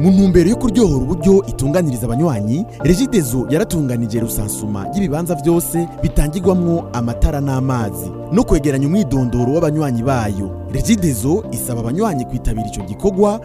ntumbero yo kuryohora uburyo itunganyiriza abanywanyi regidezo yaratunganije rusansuma y'ibibanza byose bitangirwamo amatara n'amazi no kwegeranya umwidondoro w'abanywanyi bayo regidezo isaba abanywanyi kwitabira icyo gikorwa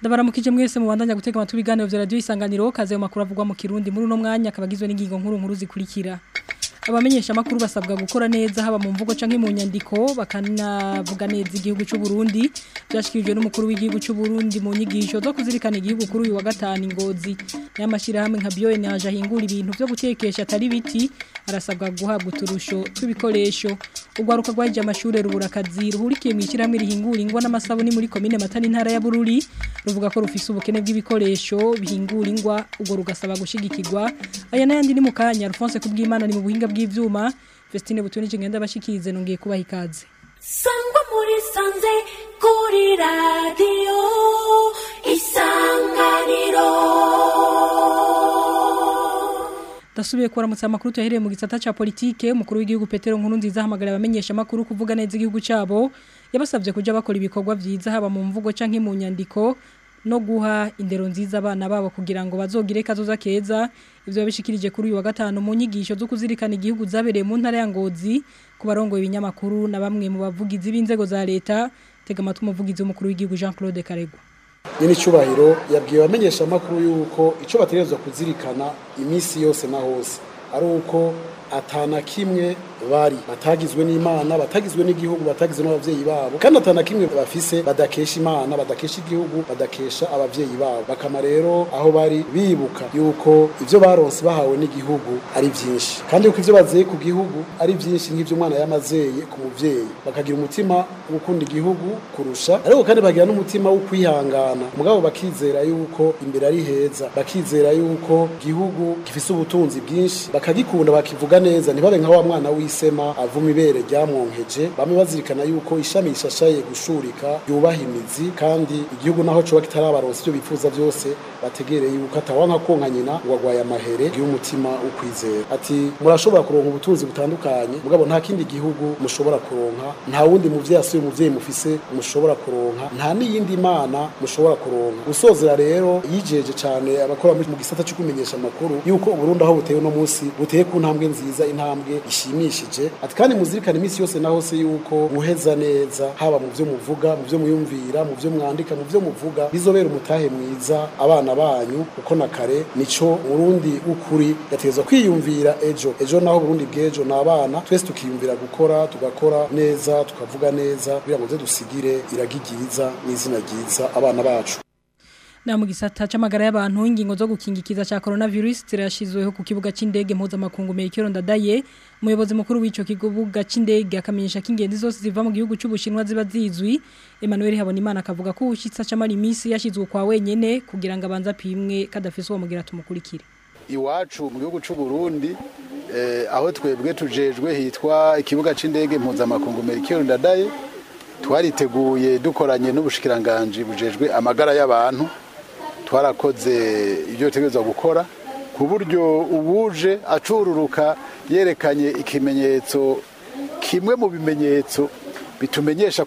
ndabaramukije mwese mubandanya gutega amatwi ibiganiro bya radio isanganiro kaze yo makuru avugwa mu Kirundi muri uno mwanya kabagizwe n'ingingo nkuru nkuru zikurikira abamenyesha makuru basabwa gukora neza haba mu mvugo canke mu nyandiko bakanavuga neza igihugu cy'u Burundi byashyikirijwe n'umukuru w'igihugu cy'u Burundi mu nyigisho zo kuzirikana igihugu kuri uyu wa gatanu ingozi n'amashira hamwe nka bioenerge ahingura ibintu byo gutekesha atari biti arasabwa guhabwa uturusho tw'ibikoresho urwaruka rwajya amashuri ruburakazi ruhurikiye mu ishyirahamwe rihingura ingwa n'amasabuni muri komine matani intara ya bururi ruvuga ko rufise ubukene bw'ibikoresho bihingura ingwa ubwo rugasaba gushyigikirwa aya n'ayandi ni mu kanya Alphonse kubw'imana ni mu buhinga bw'ibyuma Vestine butunije ngenda bashikirize nongeye kubaha ikaze sangwa muri sanze kuri radiyo isanganiro dasubiye kuramutsa amakuru tuyahereye mu gisata cya politike umukuru w'igihugu Petero Nkuru nziza ahamagara abamenyesha amakuru kuvuga neza igihugu cyabo yabasabye kujya bakora ibikorwa byiza haba mu mvugo cyangwa mu nyandiko no guha indero nziza abana babo kugira ngo bazogire kazoza keza ibyo babishikirije kuri uyu wa gatanu mu nyigisho zo kuzirikana igihugu zabereye mu ntara ya Ngozi ku barongoye ibinyamakuru na bamwe mu bavugizi b'inzego za leta tega amatwi umuvugizi w'umukuru w'igihugu Jean Claude Karegwa nyine yabwiye abamenyesha y'uko icyo bategerezwa kuzirikana iminsi yose na hose ari uko atana kimwe bari batagizwe n'imana batagizwe n'igihugu batagizwe n'ababyeyi babo kandi atana kimwe bafise badakesha imana badakesha igihugu badakesha ababyeyi babo bakama rero aho bari bibuka yuko ibyo baronse bahawe n'igihugu ari byinshi kandi yuko ibyo bazeye ku gihugu ari byinshi nk'ivyo umwana yamazeye ku mubyeyi bakagira umutima wo gukunda igihugu kurusha ariko kandi bagira n'umutima wo kwihangana mugabo bakizera yuko imbere ari heza bakizera yuko igihugu gifise ubutunzi bwinshi bakagikunda bakivuga neza ntibabe nka wa mwana w'i isema avuma ibere ryamwonkeje bamwe bazirikana yuko ishami rishashaye gushurika yubaha imizi kandi igihugu naho coba kitarabaronsa ibyo bifuza byose bategereye yuko atawanka konka nyina ngo amahere y'umutima ukwizera ati murashobora kuronka ubutunzi butandukanye mugabo nta kindi gihugu mushobora kuronka nta wundi muvyeyi asuye umubyeyi mufise mushobora kuronka nta n'iyindi mana mushobora kuronka gusozera rero yijeje cyane abakora mu gisata cyo kumenyesha amakuru yuko uburundi aho buteye uno munsi buteye ku ntambwe nziza intambwe ishimisha yigishije ati kandi muzirikane iminsi yose na hose yuko muheza neza haba mu byo muvuga mu byo muyumvira mu byo mwandika mu byo muvuga bizobera umutahe mwiza abana banyu kuko na kare nico murundi ukuri yategezwa kwiyumvira ejo ejo naho burundi bw'ejo ni abana twese tukiyumvira gukora tugakora neza tukavuga neza kugira ngo dusigire iragigiriza n'izina ryiza abana bacu na mu gisata y'abantu ingingo zo gukingikiza ca coronavirus zirashizweho ku kibuga c'indege mpuzamakungu Mekero ndadaye umuyobozi mukuru w'ico kibuga cy’indege akamenyesha k'ingenzi zose ziva mu gihugu cy’ubushinwa ziba zizwi Emmanuel Habonimana akavuga ko ushitsa c'amari imisi yashizwe kwa wenyene kugira ngo abanza pimwe kadafise uwo mugira tumukurikire iwacu mu gihugu c'Uburundi eh, aho twebwe tujejwe hitwa ikibuga cy’indege c'indege mpuzamakungu Mekero ndadaye twariteguye dukoranye n'ubushikiranganje bujejwe amagara y'abantu twarakoze ibyo dutegereza gukora ku buryo uwuje acururuka yerekanye ikimenyetso kimwe mu bimenyetso bitumenyesha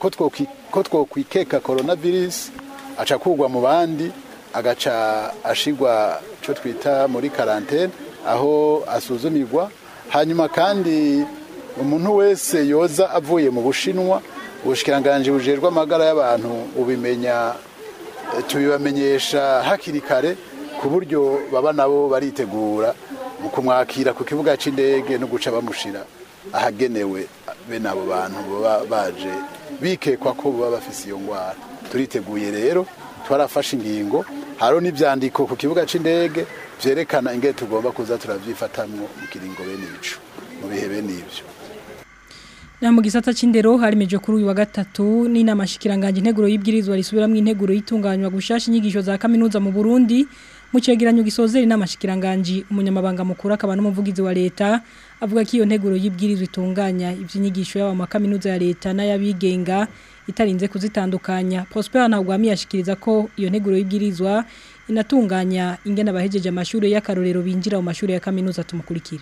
ko twokwikeka korona virusi aca mu bandi agaca ashigwa cyo twita muri karantene aho asuzumirwa hanyuma kandi umuntu wese yoza avuye mu bushinwa ubushyikirangange bujejwe amagara y'abantu ubimenya tubibamenyesha hakiri kare ku buryo baba nabo baritegura mu kumwakira ku kibuga cy'indege no guca bamushira ahagenewe bene abo bantu baba baje bikekwa ko baba bafise iyo ndwara turiteguye rero twarafashe ingingo hariho n'ibyandiko ku kibuga cy'indege byerekana ingene tugomba kuza turabyifatamwo mu kiringo bene ibicu mu bihe bene ibyo Na mu gisata c'indero harimeje kuri uyu wa gatatu n'inama shikiranganje integuro y'ibwirizwa risubiramwe integuro y'itunganywa gushasha inyigisho za kaminuza mu Burundi mu cegeranyo gisozera inama umunyamabanga mukuru akaba n'umuvugizi wa leta avuga ko iyo nteguro y'ibwirizwa itunganya ivy'inyigisho ya mu kaminuza ya leta n'ayabigenga itarinze kuzitandukanya Prosper Ntagwami yashikiriza ko iyo nteguro y'ibwirizwa inatunganya ingena abahejeje amashuri y'akarorero binjira mu mashuri ya kaminuza tumukurikire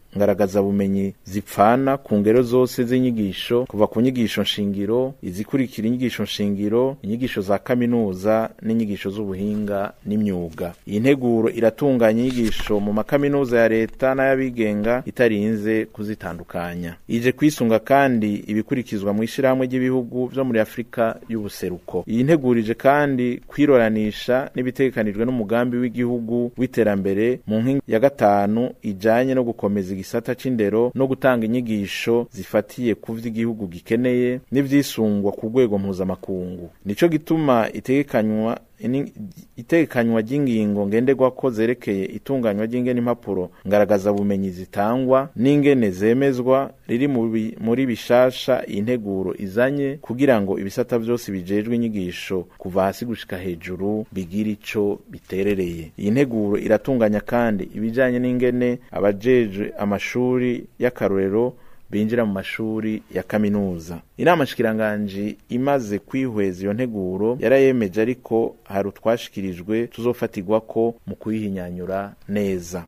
ngaragaza ngaragazabumenyi zipfana ku ngero zose z'inyigisho kuva ku nyigisho nshingiro izikurikira inyigisho nshingiro inyigisho za kaminuza n'inyigisho z'ubuhinga n'imyuga iyi nteguro iratunganya inyigisho mu makaminuza ya leta n'ay'abigenga itarinze kuzitandukanya ije kwisunga kandi ibikurikizwa mu ishyirahamwe ry'ibihugu byo muri afurika y'ubuseruko iyi ntegurije kandi kwiroranisha n'ibitekanijwe n'umugambi w'igihugu w'iterambere mu nkingi ya gatanu ijyanye no gukomeza gisata c'indero no gutanga inyigisho zifatiye ku vy'igihugu gikeneye n'ivyisungwa ku rwego mpuzamakungu nico gituma itegekanywa itekanywa ry'ingingo ko zerekeye itunganywa ry'ingene impapuro ngaragazabumenyi zitangwa n'ingene zemezwa riri muri bishasha integuro izanye kugira ngo ibisata byose bijejwe inyigisho kuva hasi gushika hejuru bigira ico biterereye iyi nteguro iratunganya kandi ibijanye n'ingene abajejwe amashuri y'akarorero binjira mu mashuri ya kaminuza inama nshikiranganji imaze kwihweza iyo nteguro yarayemeje ariko hari utwashikirijwe tuzofatigwa ko mu kuyihinyanyura neza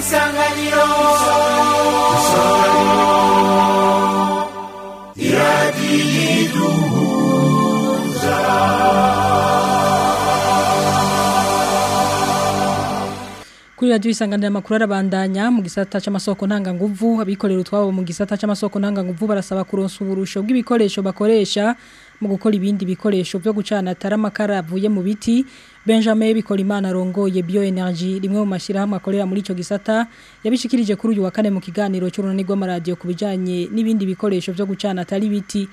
Isanganiro kuri radiyo isanganira amakuru arabandanya mu gisata cy'amasoko ntanganguvu abikorera utwabo mu gisata cy'amasoko ntanganguvu barasaba kuronsa uburusho bw'ibikoresho bakoresha mu gukora ibindi bikoresho byo gucana atari amakara avuye mu biti Benjamin Bikolimana arongoye Bioenergy rimwe mu mashirahamwe akorera muri cyo gisata yabishikirije kuri uyu wa kane mu kiganiro cy'urunani rw'amaradio kubijanye n'ibindi bikoresho byo gucana atari biti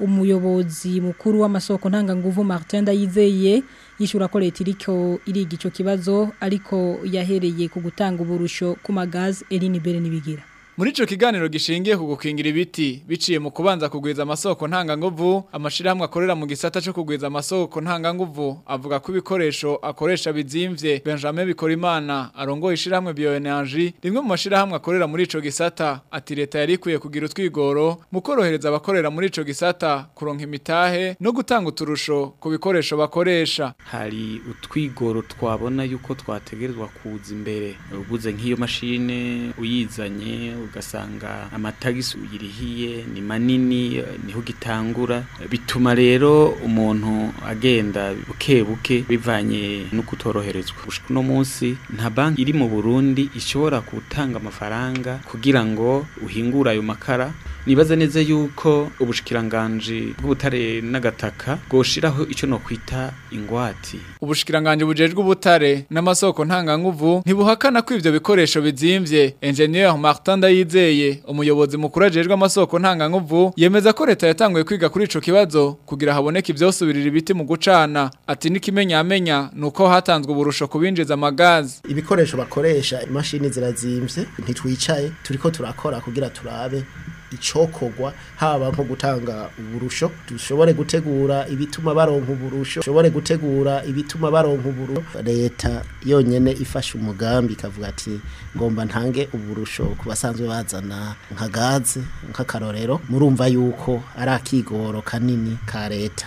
umuyobozi mukuru w'amasoko ntanganguvu Martin Ndayizeye yishura ko leta iriko iriga ico kibazo ariko yahereye ku gutanga uburusho ku magaz Eline Bere nibigira muri kiganiro gishingiye kugukingira ibiti biciye mu kubanza kugwiza amasoko ntanganguvu amashirahamwe akorera mu gisata cyo kugwiza amasoko ntanganguvu avuga ko ibikoresho akoresha bizimvye Benjamin Bikorimana arongoye ishirahamwe bioenergie rimwe mu mashirahamwe akorera muri ico gisata ati leta yari ikwiye kugira utwigoro mu korohereza abakorera muri ico gisata kuronka imitahe no gutanga uturusho ku bikoresho bakoresha hari utwigoro twabona yuko twategerezwa kuza imbere ubuze nk'iyo mashine uyizanye ugasanga amatagisi uyirihiye ni manini niho gitangura bituma rero umuntu agenda buke buke bivanye no kutoroherezwa no munsi nta banki iri mu Burundi ishobora gutanga amafaranga kugira ngo uhingure ayo makara nibaza neza yuko ubushikiranganji bw'ubutare n'agataka bwoshiraho icyo no kwita ingwati ubushikiranganji bujejwe ubutare n'amasoko ntanganguvu ntibuhakana ko ivyo bikoresho bizimvye engineer Martin Dayizeye umuyobozi mukuru ajejwe amasoko ntanganguvu yemeza ko leta yatanguye kwiga kuri ico kibazo kugira haboneke ivyosubirira ibiti mu gucana ati n'ikimenyamenya nuko hatanzwe uburusho kubinjiza amagazi ibikoresho bakoresha imashini zirazimvye ntitwicaye turiko turakora kugira turabe icokorwa haba nko gutanga uburusho dushobore gutegura ibituma baronka uburusho dushobore gutegura ibituma baronka uburusho leta yonyene ifashe umugambi ikavuga ati ngomba ntange uburusho ku basanzwe bazana nka gaze nk'akarorero murumva yuko ari akigoro kanini ka leta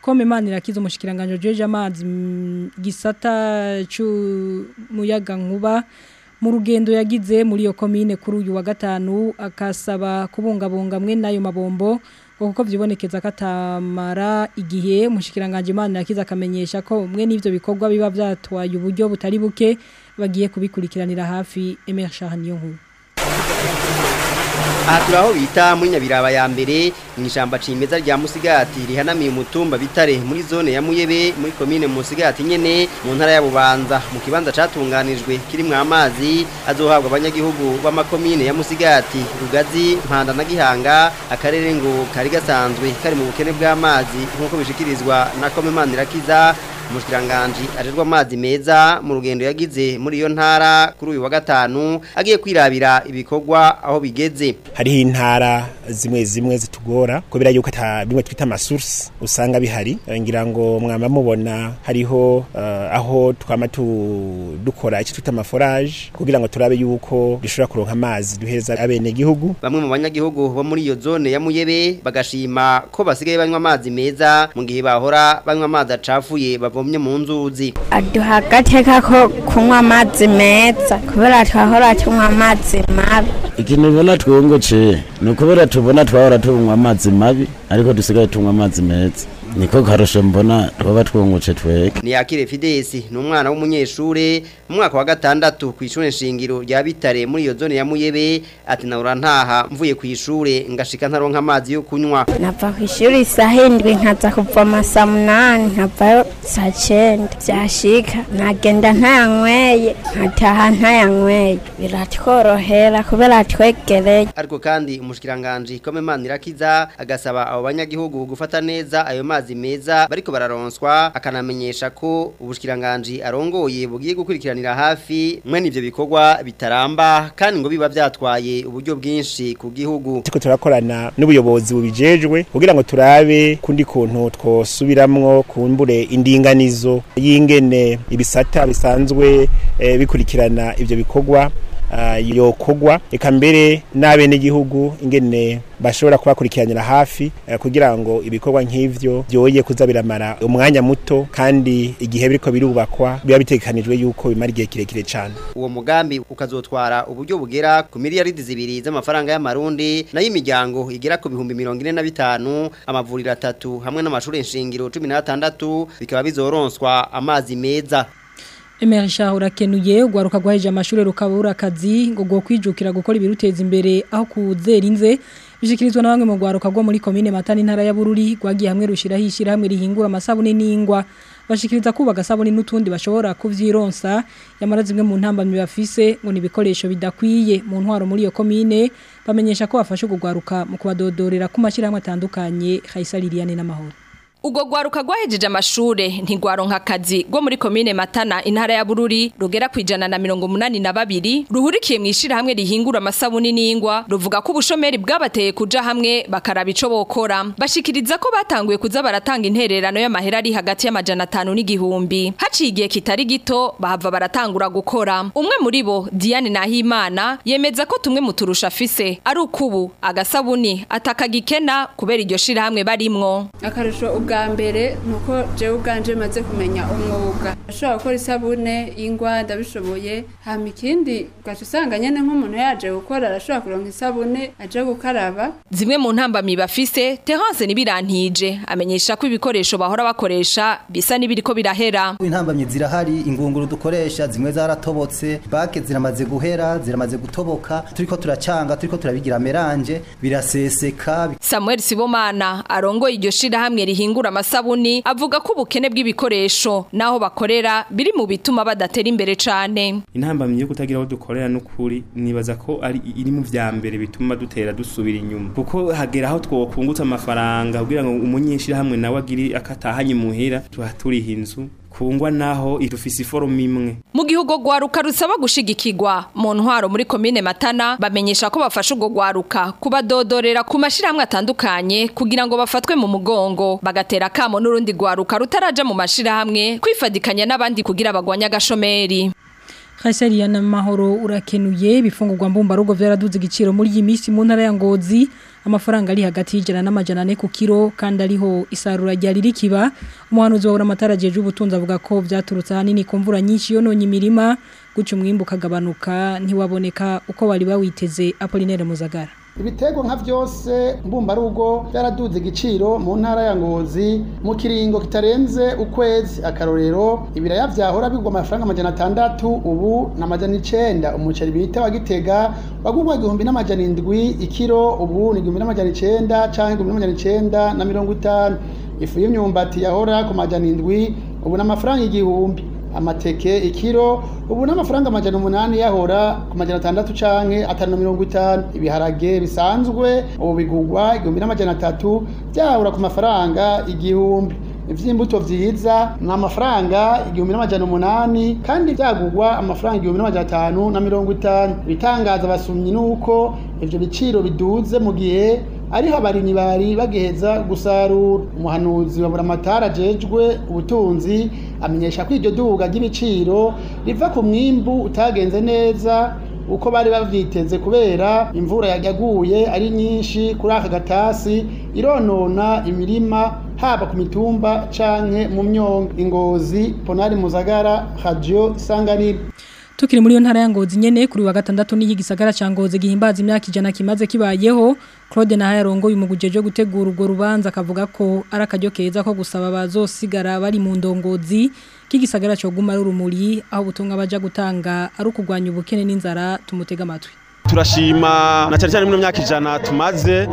kome imana irakiza umushyikiranganje george amazi mm, gisata cy'umuyaga nkuba mu rugendo yagize muri iyo komine kuri uyu wa gatanu akasaba kubungabunga mwe n'ayo mabombo kuko byibonekeza katamara igihe mushikiranganje imana yakiza akamenyesha ko mwe n'ivyo bikorwa biba byatwaye uburyo butari buke bagiye kubikurikiranira hafi Emer Charnier nkuru aha bita muri nyabiraba ya mbere mu ishyamba cimeza rya musigati rihanamiye umutumba bitare muri zone ya muyebe muri komine musigati nyene mu ntara ya bubanza mu kibanza catunganijwe kirimo amazi azohabwa abanyagihugu b'amakomine ya musigati rugazi mpanda na gihanga akarere ngo kari gasanzwe kari mu bukene bw'amazi nk'uko bishikirizwa na kome umushikiranganji ajejwe amazi meza mu rugendo yagize muri iyo ntara kuri uyu wa gatanu agiye kwirabira ibikorwa aho bigeze hariho intara zimwe zimwe zitugora kubera yuko bimwe twita amasurse usanga bihari eh, ngira ngo mwaba mubona hariho eh, aho twaba dukora iki twita amaforaje kugira ngo turabe yuko dushobora kuronka amazi duheza abenegihugu bamwe mu banyagihugu bo muri iyo zone ya muyebe bagashima ko basigaye banywa amazi meza mu gihe bahora banywa amazi acafuye bavoma bagomye mu nzuzi aduha agateka ko kunywa amazi meza kubera twahora tunywa amazi mabi ikintu ubona twongo ce ni ukubera tubona twahora tunywa amazi mabi ariko dusigaye tunywa amazi meza niko karusho mbona twaba twungutse tweke niyakire fidesi ni umwana w'umunyeshuri mwaka wa gatandatu ku ishuri nshingiro rya bitare muri iyo zone ya muyebe ati nawe ntaha mvuye ku ishuri ngashika ntaronka amazi yo kunywa nava ku ishuri nkaza kuvoma saa munani nkavayo saa cyenda byashika ntagenda ntayanyweye nkataha ntayanyweye biratworohera kubera twegereye ariko kandi umushikiranganje kome imana irakiza agasaba abo banyagihugu gufata neza ayo mazi amazi meza bariko bararonswa akanamenyesha ko ubushikiranganje arongoye bugiye gukurikiranira hafi mwe nivyo bikorwa bitaramba kandi ngo biba byatwaye uburyo bwinshi ku gihugu tiko turakorana n'ubuyobozi bubijejwe kugira ngo turabe kundi kuntu twosubiramwo kumbure indinganizo y'ingene ibisata bisanzwe eh, bikurikirana ibyo bikorwa Ah, yokogwa reka mbere n’igihugu ingene bashobora kubakurikiranira hafi eh, kugira ngo ibikorwa nk’ibyo byoye kuza biramara umwanya muto kandi igihe biriko birubakwa biba bitegekanijwe yuko bimara igihe kirekire cyane uwo mugambi ukazotwara uburyo bugera ku miliyaridi zibiri z'amafaranga y'amarundi nayo imiryango igera ku bihumbi mirongo ine na bitanu amavuriro atatu hamwe n'amashuri shingiro cumi n'atandatu bikaba bizoronswa amazi meza Emerisha urakenuye ugwaruka gwaheje amashure rukabura akazi ngo gwo kwijukira gukora ibiruteza imbere aho kuzerinze bishikirizwa na bamwe mu gwaruka gwo muri commune Matani ntara ya Bururi gwagiye hamwe rushiraho ishira hamwe rihingura amasabune n'ingwa bashikiriza kuba gasabune n'utundi bashobora kuvyironsa yamara zimwe mu ntambamye bafise ngo nibikoresho bidakwiye mu ntwaro muri iyo commune bamenyesha ko bafashe kugwaruka mu kubadodorera ku mashira hamwe atandukanye Khaisa Liliane n'amahoro Ugo gwaruka gwahejeje amashure ntigwaronka akazi gwo muri komine Matana intara ya Bururi rugera kwijana na 182 ruhurikiye mwishira hamwe rihingura amasabuni n'ingwa ruvuga ko ubushomeri bwabateye kuja hamwe bakaraba ico bokora bashikiriza ko batanguye kuza baratanga intererano y'amahera ari hagati y'amajana 5 n'igihumbi haciye kitari gito bahava baratangura gukora umwe muri bo Diane Nahimana yemeza ko tumwe muturusha afise ari ukubu agasabuni atakagikena kubera iryo shira hamwe barimwo akarusho bwa mbere ni uko jewe ubwanje maze kumenya umwuga ashobora gukora isabune ingwa ndabishoboye hama ikindi ugaca usanga nyene nk'umuntu yaje gukora arashobora kuronka isabune aje gukaraba zimwe mu ntambamyi bafise Terence nibirantije amenyesha ko ibikoresho bahora bakoresha bisa n'ibiriko birahera intambamyi zirahari ingunguru dukoresha zimwe zaratobotse bake ziramaze guhera ziramaze gutoboka turiko turacanga turiko turabigira meranje biraseseka Samuel Sibomana arongoye iryo shira hamwe rihinga bagura amasabuni avuga ko ubukene bw'ibikoresho n'aho bakorera biri mu bituma badatera imbere cyane intambamyi yo kutagira aho dukorera n'ukuri nibaza ko ari iri mu bya mbere bituma dutera dusubira inyuma kuko hagera aho twokungutse amafaranga kugira ngo umunyeshirahamwe nawe agire akatahanye muhira tuhaturiha inzu kungwa naho irufise forume imwe mu gihe urwo rwaruka rusaba gushigikirwa mu ntwaro muri komine matana bamenyesha ko bafasha urwo rwaruka kubadodorera ku mashyirahamwe atandukanye kugira ngo bafatwe mu mugongo bagatera akamo n'urundi rwaruka rutaraja mu mashyirahamwe kwifadikanya n'abandi kugira bagwanye agashomeri Khasari ya namahoro urakenuye bifungurwa mbumba rugo byaraduze igiciro muri iyi minsi mu ntara ya Ngozi amafaranga ari hagati y'ijana n'amajana ane ku kiro kandi ariho isarura ryari rikiba umuhanuzi wa buramatara agejeje ubutunzi avuga ko byaturutse ahanini ku mvura nyinshi yononye imirima guca umwimbu ukagabanuka ntiwaboneka uko bari bawiteze apolinere muzagara ibiterwa nka byose mbumbarugo byaraduze igiciro mu ntara ya Ngozi mu kiringo kitarenze ukwezi akarorero ibiraya byahora bigwa amafaranga amajana atandatu ubu na amajana icenda umuceri bita wa Gitega wagurwa igihumbi n'amajana indwi ikiro ubu ni igihumbi n'amajana icenda canke igihumbi n'amajana icenda na mirongo itanu ifu y'imyumbati yahora ku majana indwi ubu ni amafaranga igihumbi amateke ikiro ubu n'amafaranga amajyana umunani yahora ku majana atandatu canke atanu mirongo itanu ibiharage bisanzwe ubu bigurwa igihumbi n'amajana atatu byahura ku mafaranga igihumbi ivy'imbuto vyiza ni amafaranga igihumbi n'amajana umunani kandi vyagurwa amafaranga igihumbi n'amajana atanu na mirongo itanu ibitangaza abasumyi ni uko ivyo biciro biduze mu gihe ariho abarimyi bari bagiheza gusarura umuhanuzi wa buramatari ajejwe ubutunzi amenyesha ko iryo duga ry'ibiciro riva ku mwimbu utagenze neza uko bari bavyiteze kubera imvura yaguye ari nyinshi kuri aka gatasi ironona imirima haba ku mitumba canke mu myongo ingozi ponari muzagara radio sanganira tukiri muri yo ntara ya ngozi nyene kuri wa gatandatu n'iyi gisagara ca ngozi gihimbaza imyaka ijana kimaze kibayeho Claude na yarongoye umuguje jo gutegura urwo rubanza akavuga ko ari akaryo keza ko gusaba bazosigara bari mu ndongozi kigisagara cyo guma rurumuri aho ubutumwa baja gutanga ari ukugwanya ubukene n'inzara tumutega amatwi turashima na cyane cyane mu myaka ijana tumaze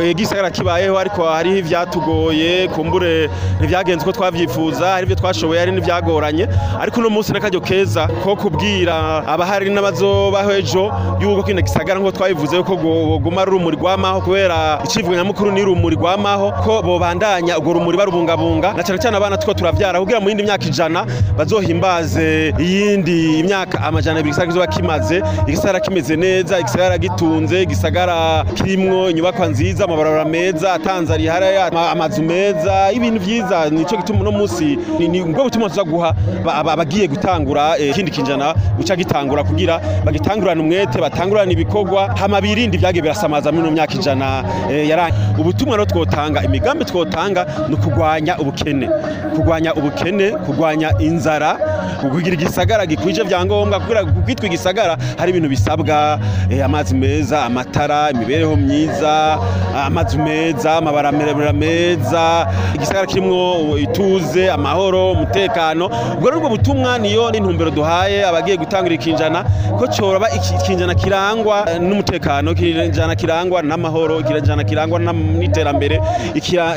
eh, igisagara kibayeho ariko hariho ibyatugoye kumbure ntibyagenze uko twabyifuza hari ibyo twashoboye hari n'ibyagoranye ariko uno munsi n'akaryo keza ko kubwira abahari n'abazobaho ejo y'uko kino gisagara nk'uko twabivuze ko guma ari urumuri rwamaho kubera icivugo nyamukuru ni urumuri rwamaho ko bobandanya urwo rumuri barubungabunga na cyane cyane abana two turabyara kugira mu yindi myaka ijana bazohimbaze iyindi myaka amajana abiri igisagara kizoba kimaze igisagara kimeze neza neza igisagara gitunze igisagara kirimo inyubakwa nziza amabarabara meza atanze arihara amazu meza ibintu byiza nicyo gituma uno munsi ni ubwo butuma tuza guha abagiye gutangura eh, ikindi kinjana guca gitangura kugira bagitangurane umwete batangurane ibikorwa hama birinde ibyage birasamaza muri myaka ijana eh, yarangiye ubutumwa rero twotanga imigambi twotanga ni ukurwanya ubukene kurwanya ubukene kurwanya inzara kugira igisagara gikwije byangombwa kugira kwitwa igisagara hari ibintu bisabwa Eh, amazi meza amatara imibereho myiza amazu meza amabara maremare meza igisagara kirimo ituze amahoro umutekano ubwo rero ubwo butumwa niyo n'intumbero duhaye abagiye gutangira ikinjana ko cyoroba ikinjana kirangwa n'umutekano ikinjana kirangwa n'amahoro ikinjana kirangwa n'iterambere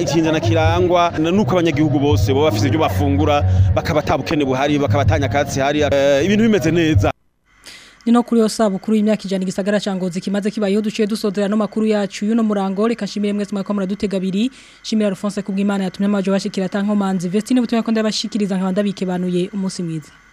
ikinjana kirangwa nuko abanyagihugu bose baba bafite ibyo bafungura bakaba atabukene buhari bakaba akatsi hari eh, ibintu bimeze neza nino kuri yo sabukuru y'imyaka ijana igisagara ca kimaze kibayeho duciye dusodera no makuru yacu y'uno murango reka nshimire mwese mwako muradutega abiri shimira Alphonse kubw'Imana yatumye amajo bashikira tanko manzi Vestine butumye ko ndabashikiriza nkabanda bikebanuye umunsi mwiza